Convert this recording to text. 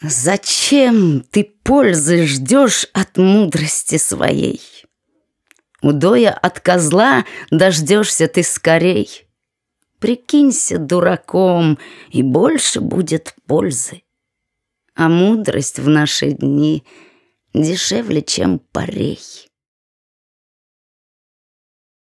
Зачем ты пользы ждешь от мудрости своей? Удоя от козла дождешься ты скорей. Прикинься дураком, и больше будет пользы. А мудрость в наши дни дешевле, чем парей.